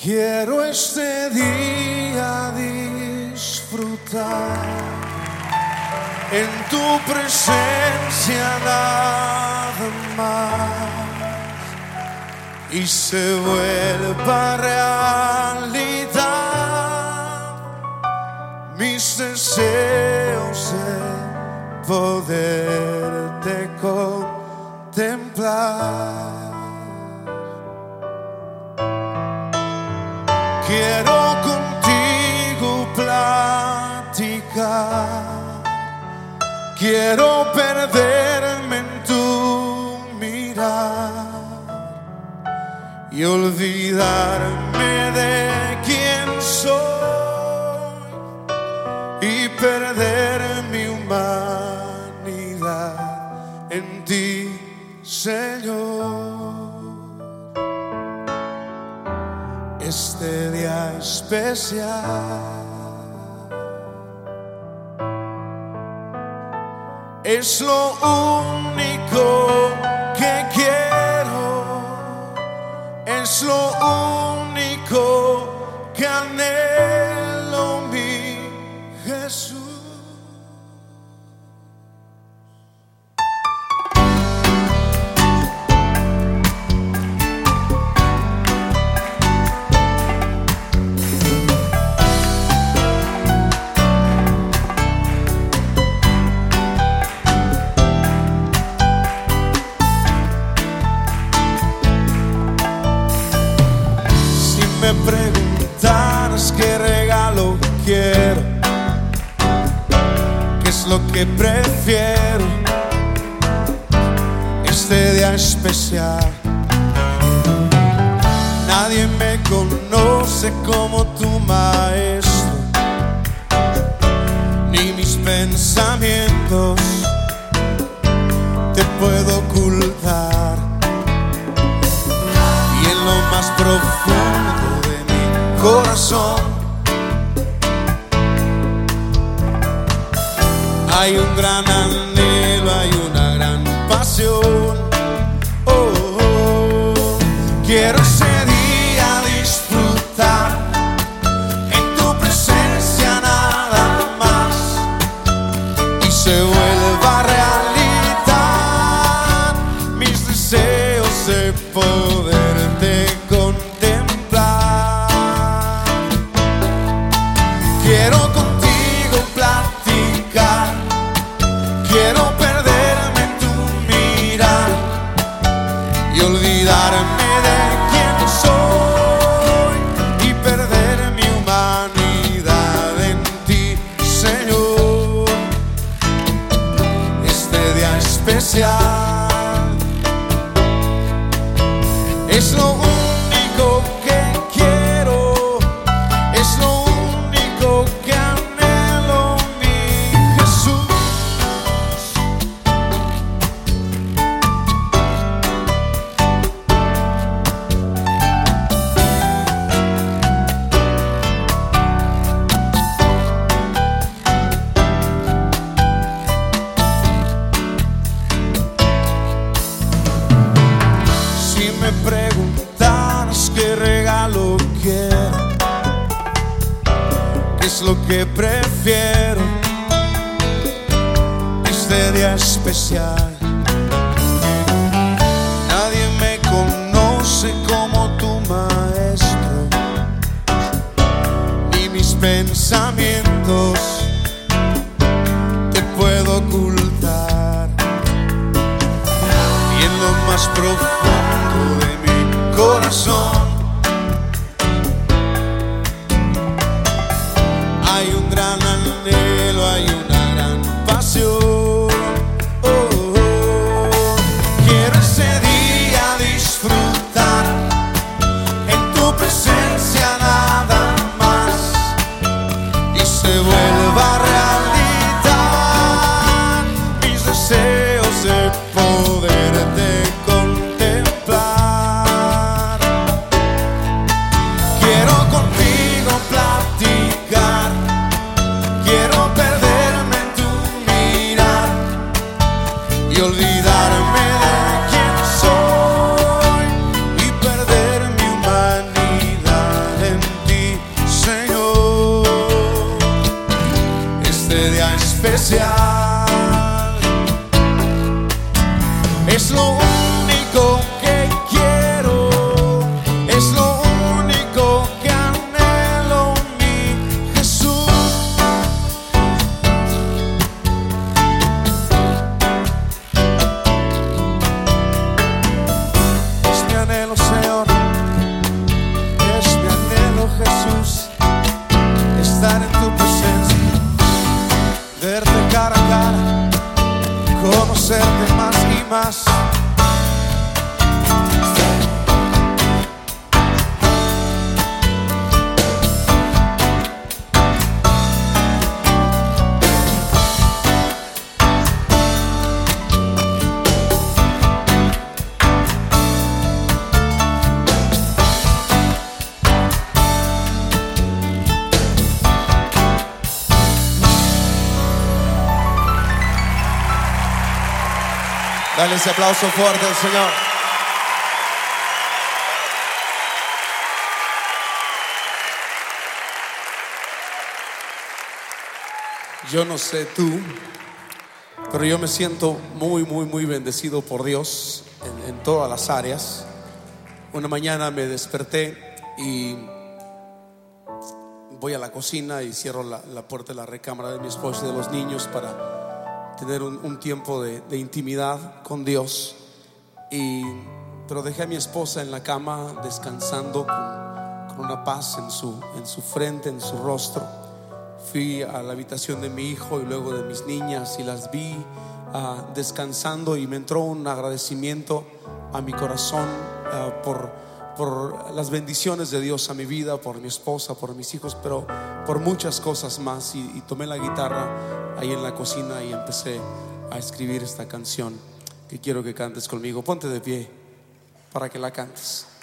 Quiero este día disfrutar. En tu presencia nada más. Y se vuelva realidad. Mis deseos de poderte contemplar. Quiero perderme en tu mirar y olvidarme de quién soy y perder mi humanidad en ti, Señor. Este día especial es lo único que quiero, es lo único que anhelo, mi Jesús. Me preguntaras qué regalo quiero, qué es lo que prefiero, este día especial. Nadie me conoce como tu maestro, ni mis pensamientos te puedo ocultar y en lo más profundo corazón hay un gran anhelo, hay una gran pasión. Oh, oh, oh. quiero ese día disfrutar en tu presencia nada más y se vuelva realidad mis deseos de poderte especial. Es lo es lo que prefiero, este día especial. Nadie me conoce como tu maestro, ni mis pensamientos te puedo ocultar y en lo más profundo de mi corazón conocerte más y más. Dale ese aplauso fuerte al Señor. Yo no sé tú, pero yo me siento muy, muy, muy bendecido por Dios en, todas las áreas. Una mañana me desperté y voy a la cocina y cierro la, la puerta de la recámara de mi esposa y de los niños para tener un, un tiempo de, de intimidad con Dios. Y, pero dejé a mi esposa en la cama descansando con, una paz en su, en su frente, en su rostro. Fui a la habitación de mi hijo y luego de mis niñas y las vi ah, descansando y me entró un agradecimiento a mi corazón ah, por, por las bendiciones de Dios a mi vida, por mi esposa, por mis hijos, pero por muchas cosas más. Y, tomé la guitarra ahí en la cocina y empecé a escribir esta canción que quiero que cantes conmigo. Ponte de pie para que la cantes.